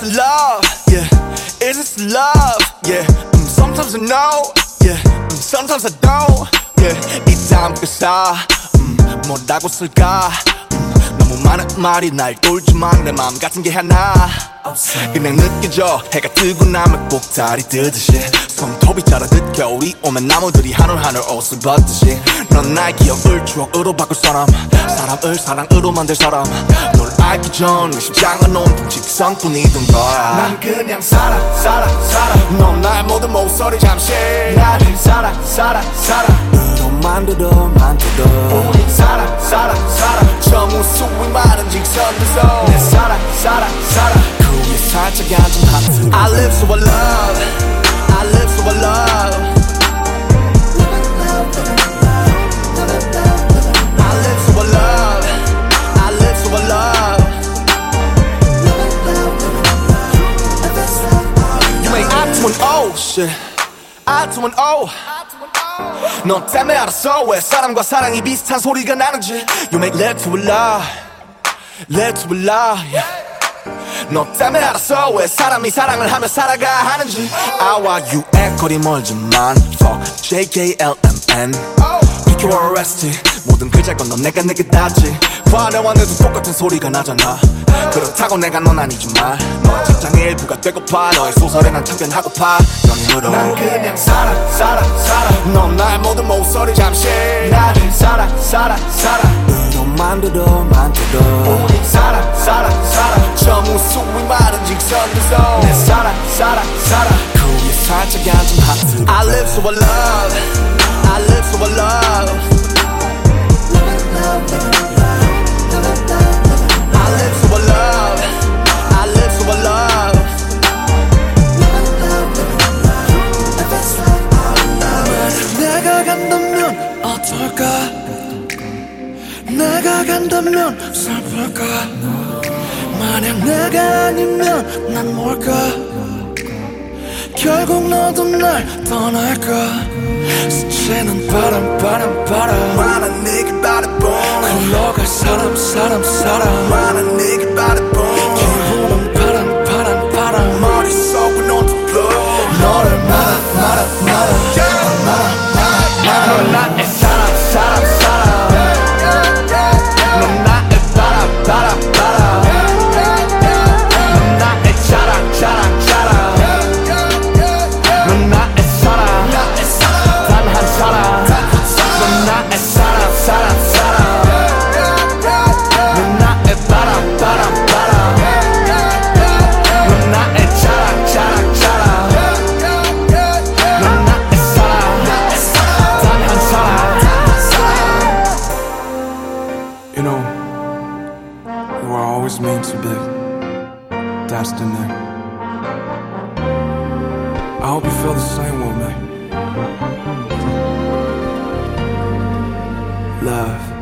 this love? Yeah. Is this love? Yeah. Mm, sometimes I know. Yeah. Mm, sometimes I don't. Yeah. 이 다음 가사. 음, 뭐라고 쓸까? 음, 너무 많은 말이 날 돌지만 내 마음 같은 게 하나. 그냥 느껴져 해가 뜨고 나면 꼭다리 뜨듯이 손톱이 자라듯 겨울이 오면 나무들이 하늘 하늘 옷을 벗듯이 넌 나의 기억을 추억으로 바꿀 사람 사람을 사랑으로 만들 사람 널 알기 전 심장은 온통 직성뿐이던 거야. 난 그냥 살아 살아 살아. 넌 나의 모든 목소리 잠시. 나를 살아 살아 살아. 들어 만들어. 우리 살아 살아 살아. 저 무수히 많은 직선들 속내 살아 살아 살아. 그 위에 살짝 앉은 하트. I live so I love I210 shit I210 너 때문에 알았어. 왜 사랑과 사랑이 비슷한 소리가 나는지. You make let to a lie. Let to a lie. 너 때문에 알았어. 왜 사람이 사랑을 하며 살아가 하는지. 아와 유의 거리 멀지만. Fuck JKLMN PQR RST 모든 그 글잘 건넌 내가 내게 닿지. 화려한 애도 똑같은 소리가 나잖아. 그렇다고 내가 넌 아니지만. 일부가 되고파. 너의 소설에 난 참견하고파. 연인으로 난 그냥 살아 살아 살아. 넌 나의 모든 목소리 잠시. 나를 살아 살아 살아. 으로 만 들어 만들어. 우리 살아 살아 살아. 저 무수히 많은 직선들 속내 살아 살아 살아. 그 위에 살짝 앉은 하트 I live so I love 간다면 슬플까? 만약 내가 아니면 난 뭘까? 결국 너도 날 떠날까? 스치는 바람 바람 바람. 많은 네게 바라본 흘러갈 사람 사람 사람. 많은 네 You know, you were always meant to be destined. I hope you feel the same with me. Love.